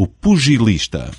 o pugilista.